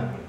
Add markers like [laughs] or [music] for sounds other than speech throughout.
¿verdad?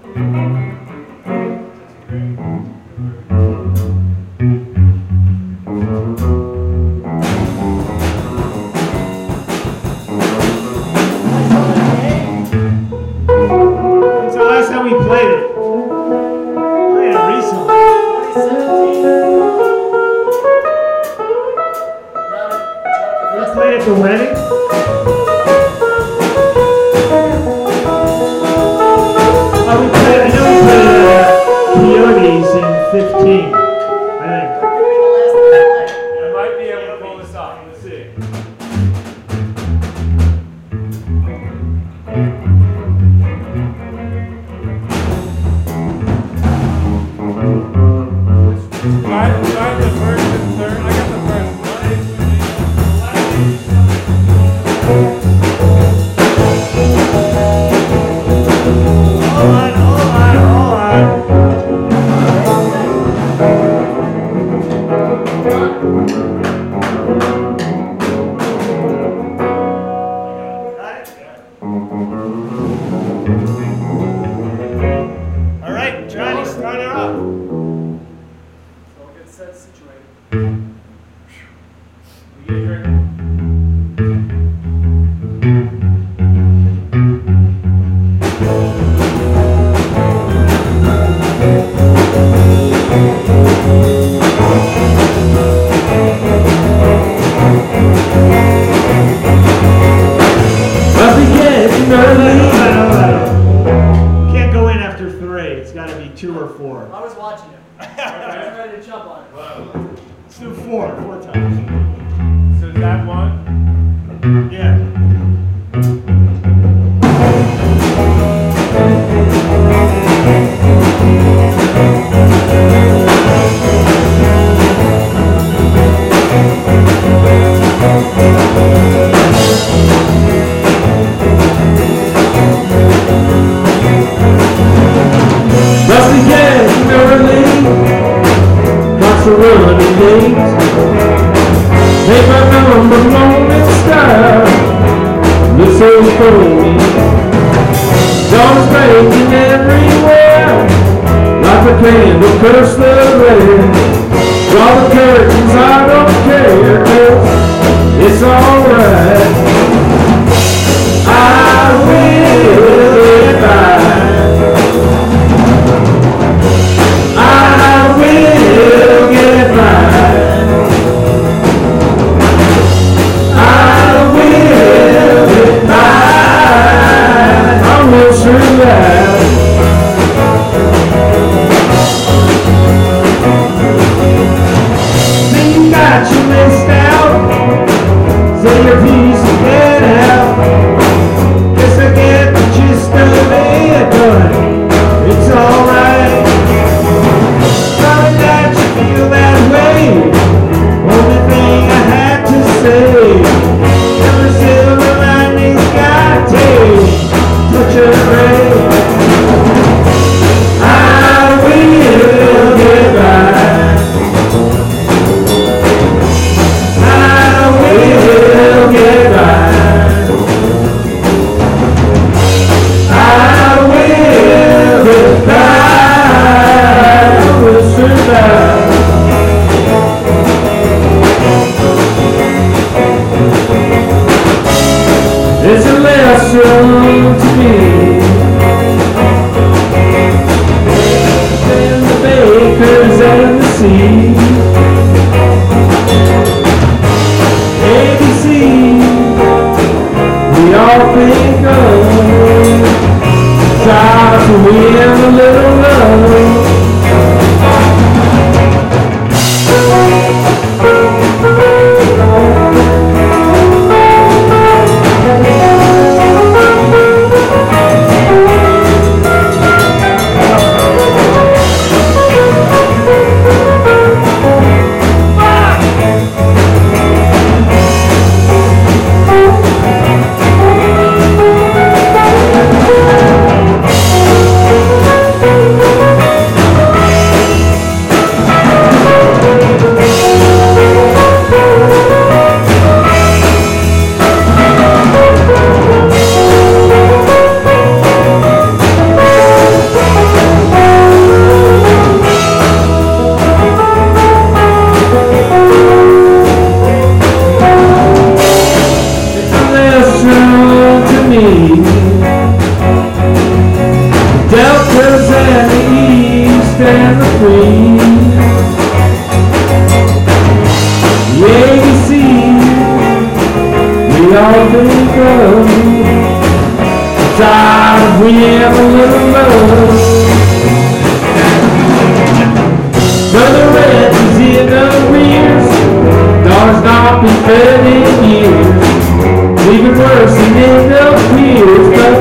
Yeah. are shown to. And the bakers and the sea. than the queen. Yeah, you see, we all think of tired of we ever little love. Another red is in the rears, dar's not be fed in years. Even worse than in the peers, but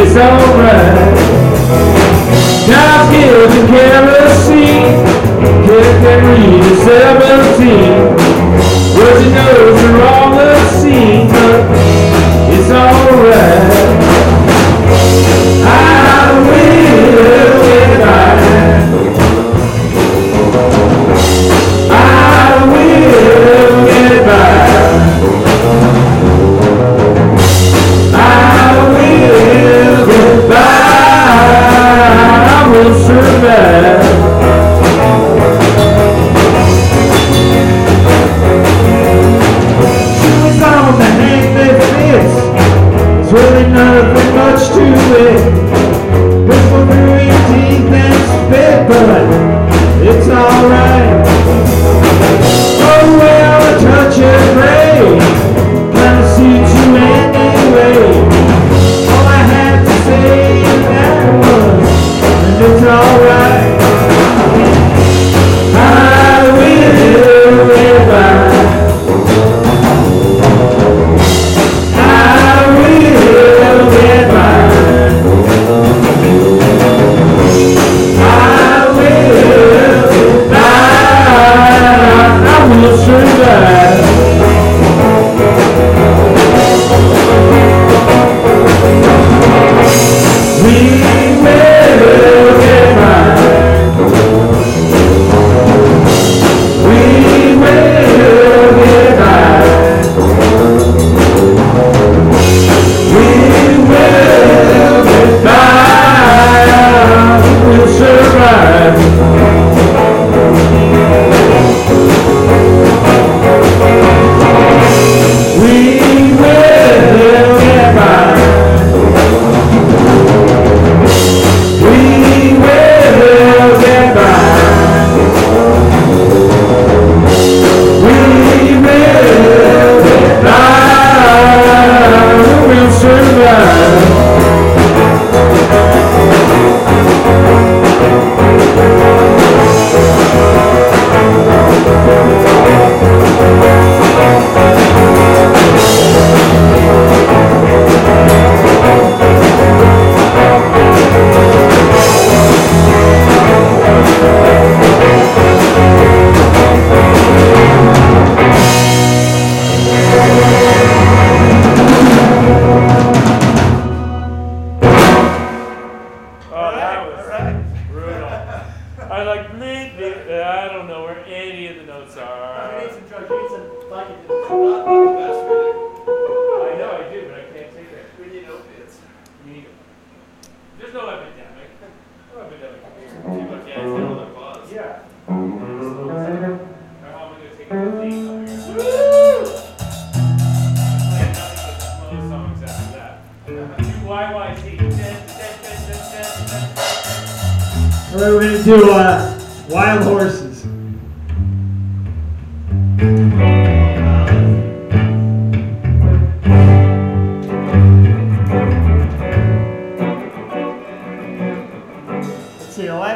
it's alright. Now give the kerosene, kept them read at 17. Words and knows are all the same, but it's alright. I will get back. There's really nothing much to it.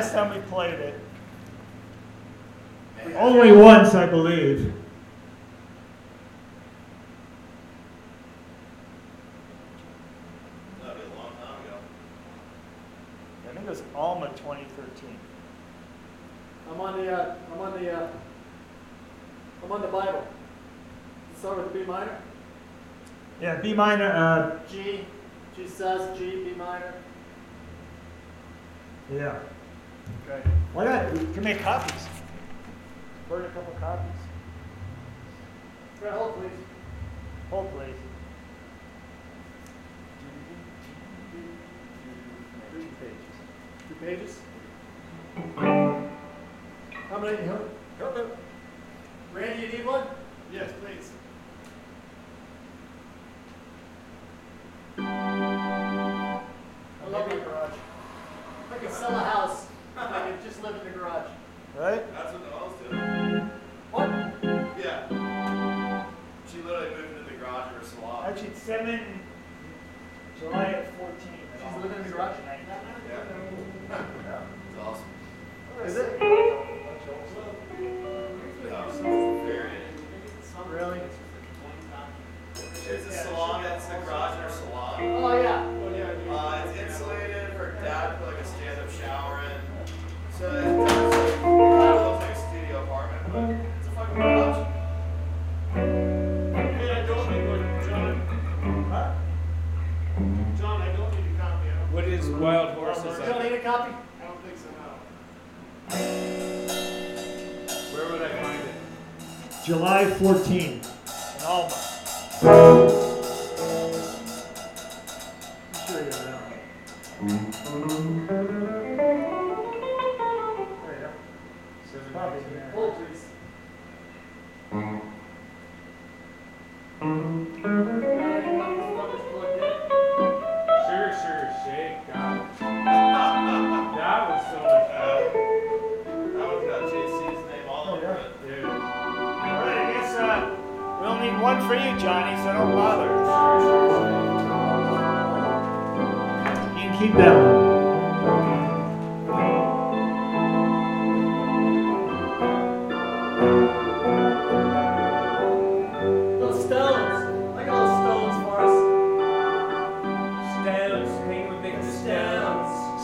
Last time we played it, only once, I believe. That'd be a long time ago. I think it was Alma 2013. I'm on the, uh, I'm on the, uh, I'm on the Bible. Let's start with B minor. Yeah, B minor, uh, G, G sus, G, B minor. yeah. Okay. Why not? We can make copies. Burn a couple copies. Fred, hold please. Hold, please. Two pages. Two pages. How many? Randy, you need one? Yes, please. I love my garage. I could sell a house, I just live in the garage. Right? That's what the Alls do. What? Yeah. She literally moved into the garage of her salon. Actually, it's 7 July at 14. She's living in the garage? Yeah. yeah. [laughs] It's awesome. Is it? 14.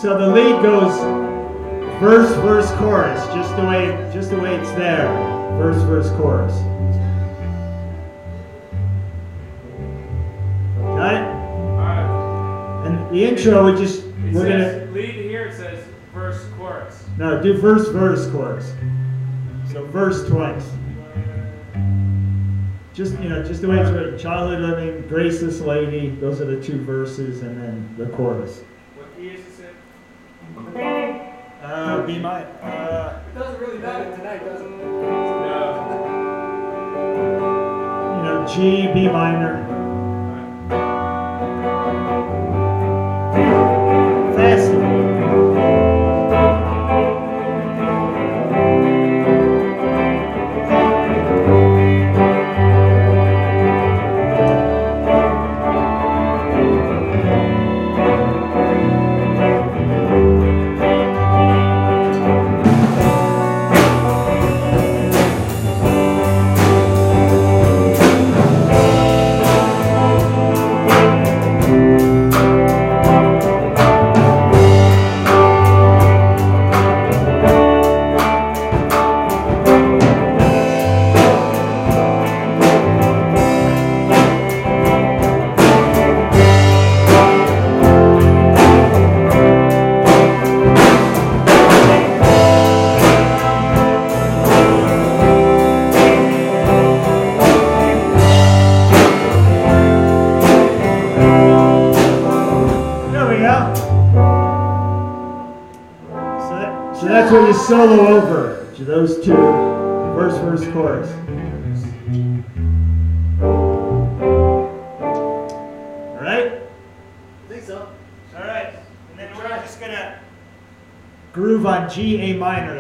So the lead goes verse, verse, chorus, just the way, just the way it's there. Verse, verse, chorus. Got it? Alright. And the intro, we just, It we're gonna, lead here, it says verse, chorus. no, do verse, verse, chorus. So verse twice. Just, you know, just the way it's written. Childhood living, graceless lady, those are the two verses, and then the chorus. B minor. Uh, It doesn't really matter tonight, does it? No. you know, G, B minor. Solo over. To those two, verse, verse, chorus. All right. I think so. All right. And then we're just gonna groove on G, A minor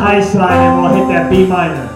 high side, and we'll hit that B minor.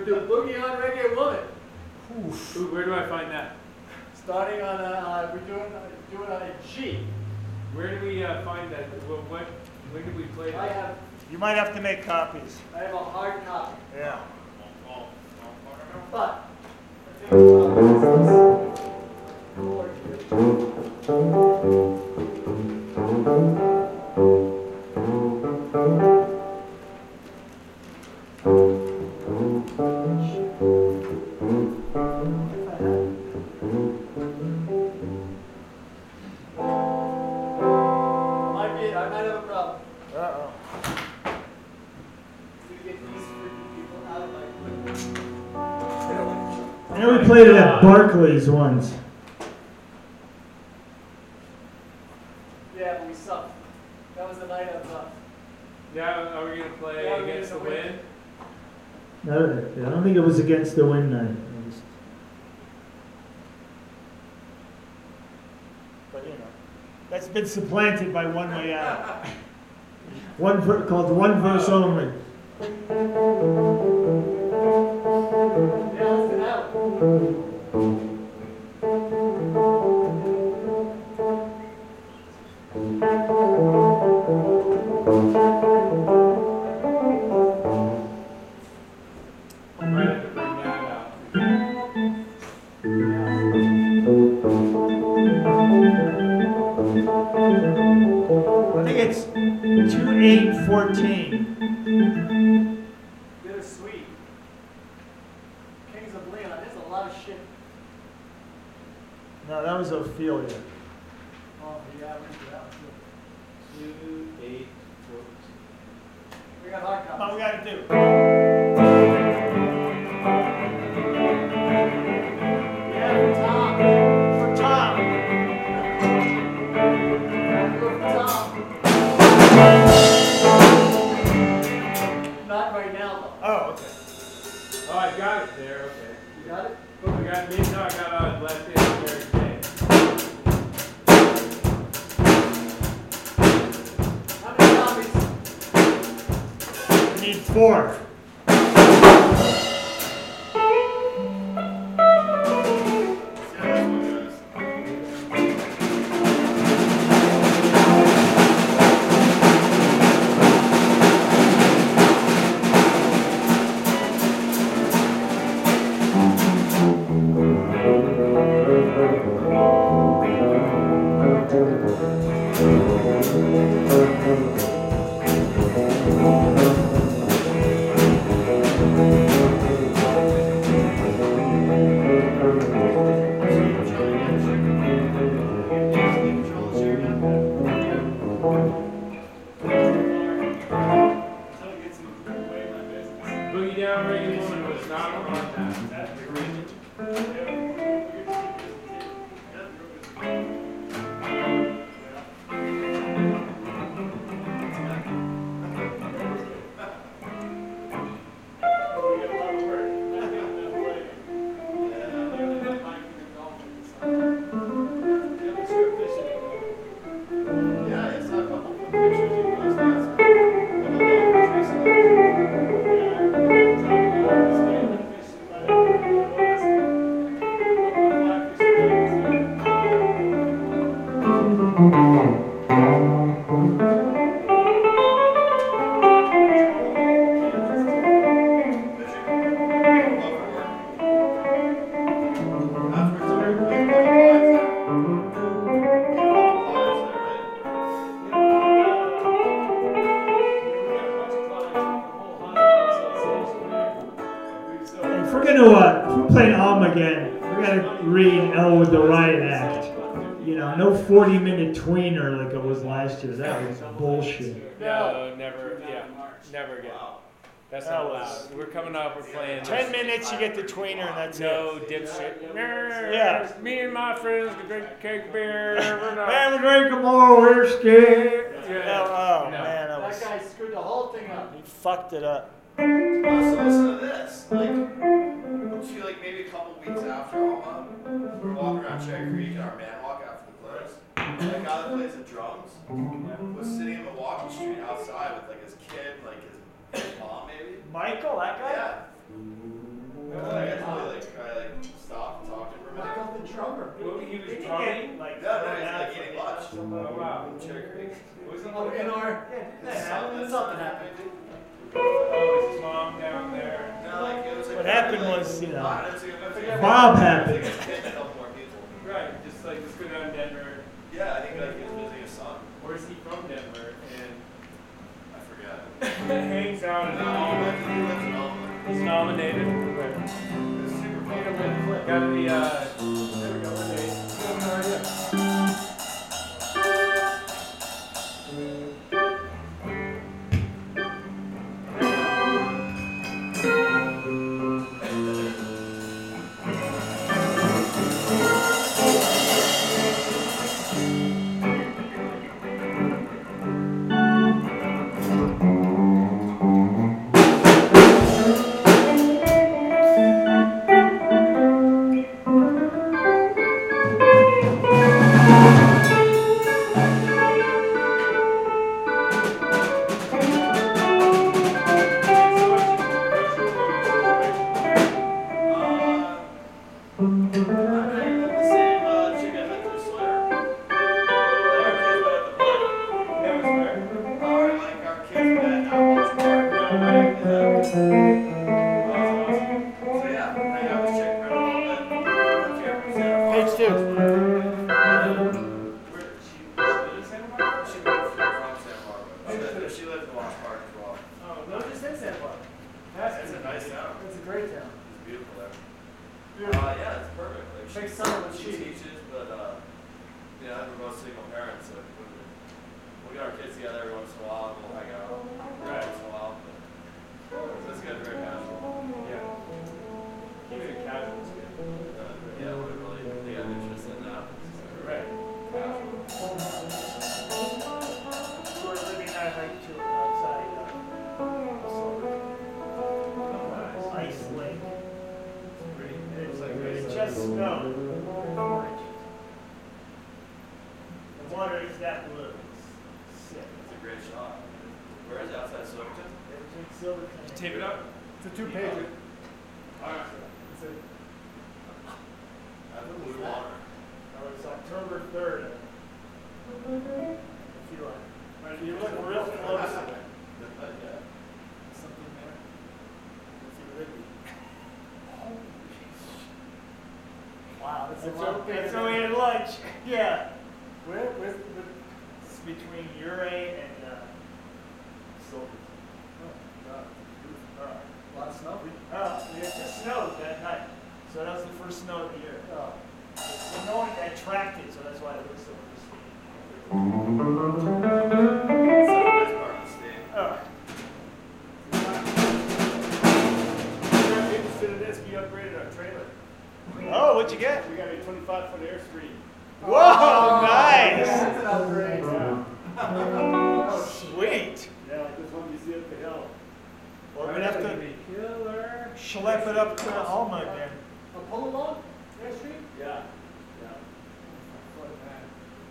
We're gonna do Boogie on Reggae Woman. Ooh, where do I find that? Starting on, a, uh, we're doing, uh, doing on a G. Where do we uh, find that? What, what? When did we play I that? have, You might have to make copies. I have a hard copy, Yeah. but. Barclays once. Yeah, but we sucked. That was the night of, uh, Yeah, are we gonna play Yeah, against the win. wind? No, I don't think it was against the wind night. It But you know, that's been supplanted by one way out. One ver- called one verse only. Never again. That's That not was- allowed. We're coming up. We're playing. Ten minutes, you get the tweener, and that's No it. dipshit. Yeah. Me and my friends could drink cake beer every night. And we drink more whiskey. Yeah. Oh, oh, Yeah. man, that was, That guy screwed the whole thing up. he fucked it up. Uh, so listen to this. Like, I feel like maybe a couple weeks after Alma, we're walking around Cherry Creek in our man walk after the close. That guy that plays the drums was sitting in Milwaukee Street outside with like his kid, like his, his mom maybe. Michael, that guy? Yeah. And then I got to really, like, I like stopped and talked to him for a minute. Michael the drummer. Well, he was Did drumming. get, like, No, no, thrown he's, like, eating lunch. Oh wow. Cherry Creek. Wasn't Oh, in our. It's something, Something happened. Oh, his mom down there? No, like, it was like. What happened like, was, you know, I don't know, it's like, I forget- Bob happened. his kid to help more people. Right, just like let's go down to Denver. Yeah, I think like he was visiting his son. Or is he from Denver and I forget. [laughs] hangs out in Alma? he lives in Alma. He's nominated. It's super fun. Got the uh, Like, she, Makes summer look she cheap. teaches, but uh, know, we're both single parents, so we, we get our kids together every once in a while, that's a It's long, okay. that's only at lunch, yeah. Where, where's the, It's between Ouray and, uh, Silverton. oh, God. Uh, A lot of snow? Uh, it just snowed that night, so that was the first snow of the year. Oh. The snow had tracked it, so that's why it looks so pristine. Twenty-five foot Airstream. Whoa, oh, nice! That's an upgrade. Oh, oh sweet. Yeah, like this one you see up the hill. Well, we're gonna have to Killer. schlep it up to Alma again. A pull along? Airstream? Yeah. Yeah.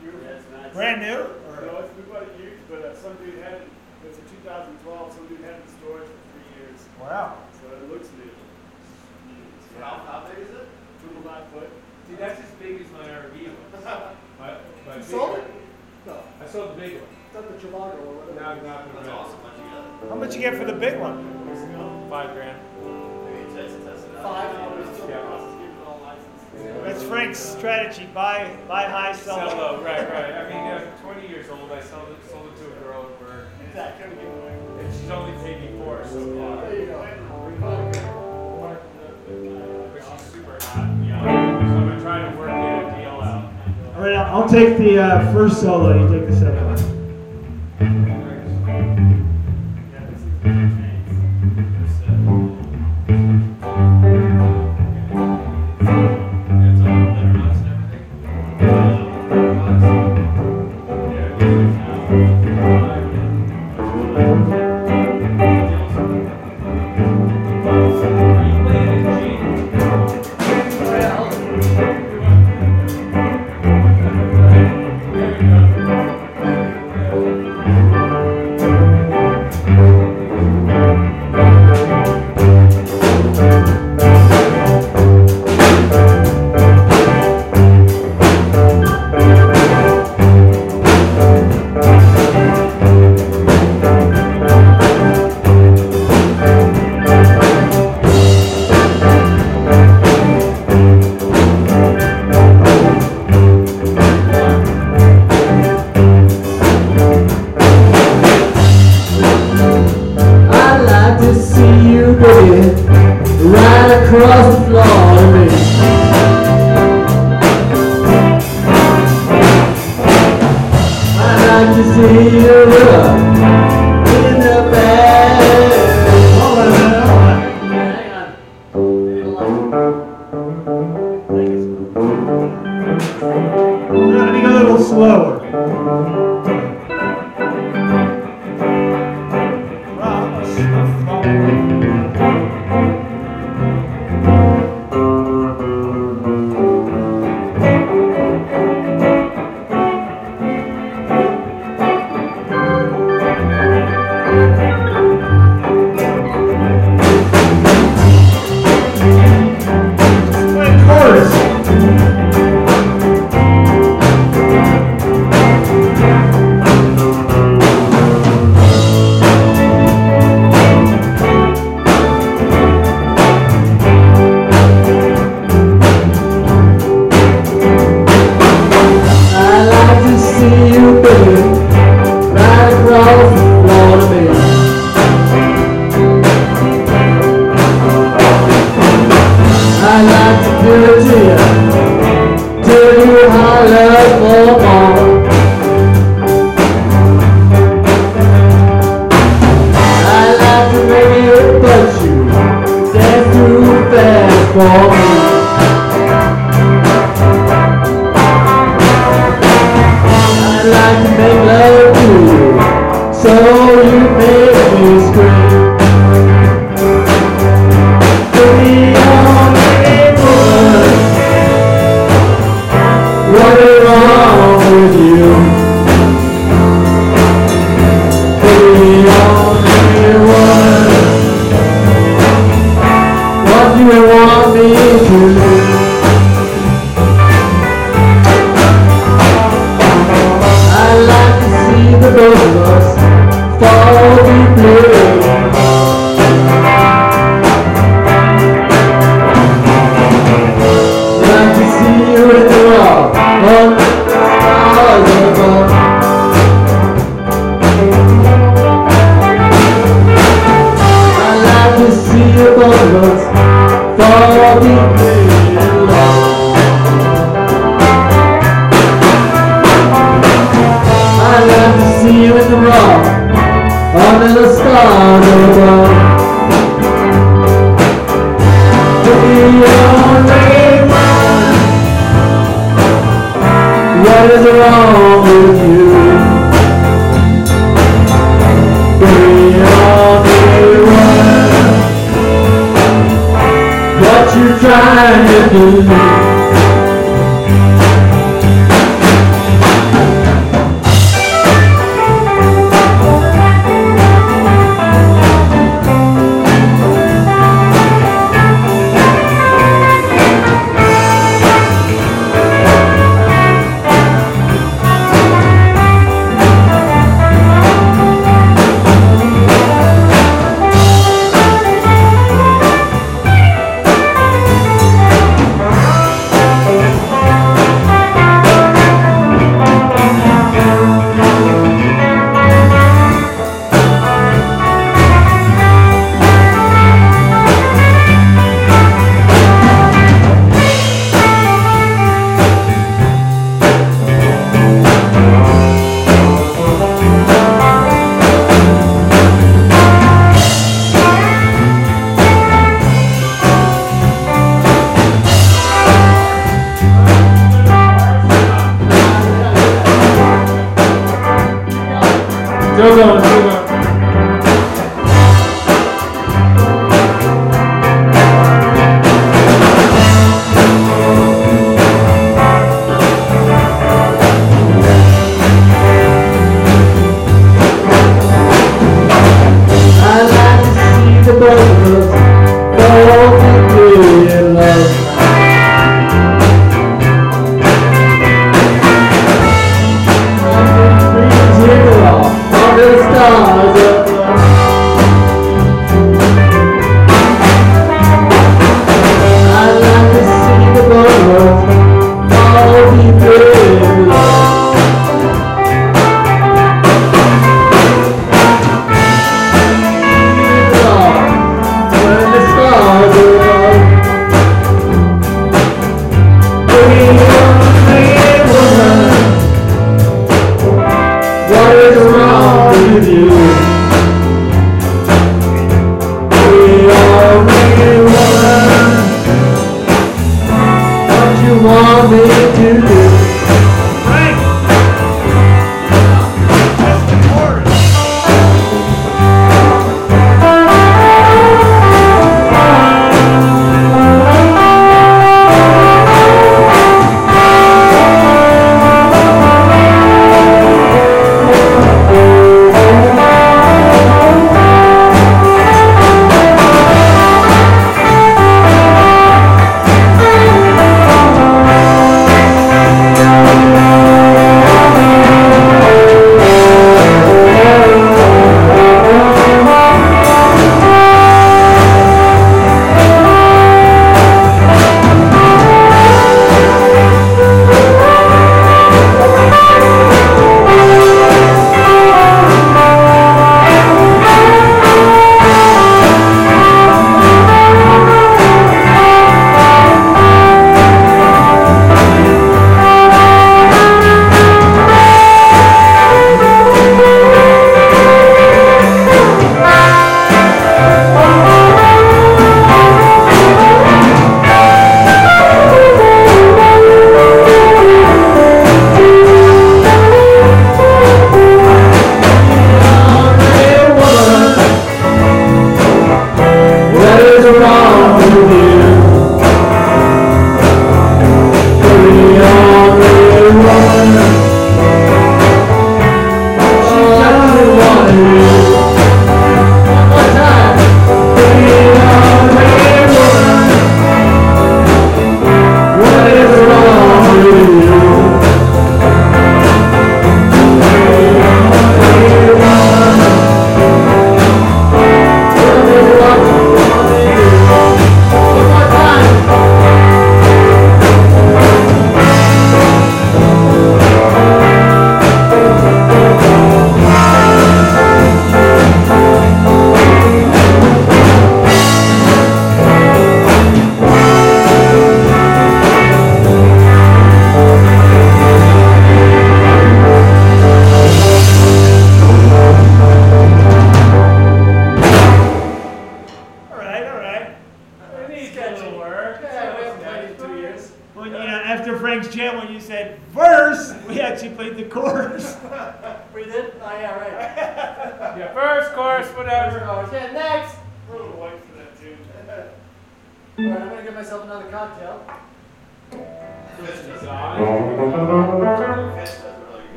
Beautiful. Yeah, it's nice. Brand new? No, Or, it's, we bought it used, but uh, some dude had it, it's a 2012, some dude had it in storage for three years. wow. So it looks new. How, how big is it? Two and a half foot. See, that's as big as my RV was. My, my You big sold one. it? No, I sold the big one. it's not the Trivago or whatever. Not, not the That's red. awesome. How'd you get it? How much you get for the big one? Five grand. Maybe test, test it out. Five, but it's still Yeah. process, give it all license. That's Frank's strategy, buy, buy high, sell Sell low. low, right, right. I mean, uh, 20 years old, I sold it, sold it to a girl at work, Exactly. Give it and she's only paid me four so far. There you go. Five grand. Mark the- But she's super hot, to. So I'm gonna try to work a deal out. All right, I'll take the, uh, first solo, you take the second one. you Oh. What is wrong with you? We all beware. What you're trying to do? 第二我们这个。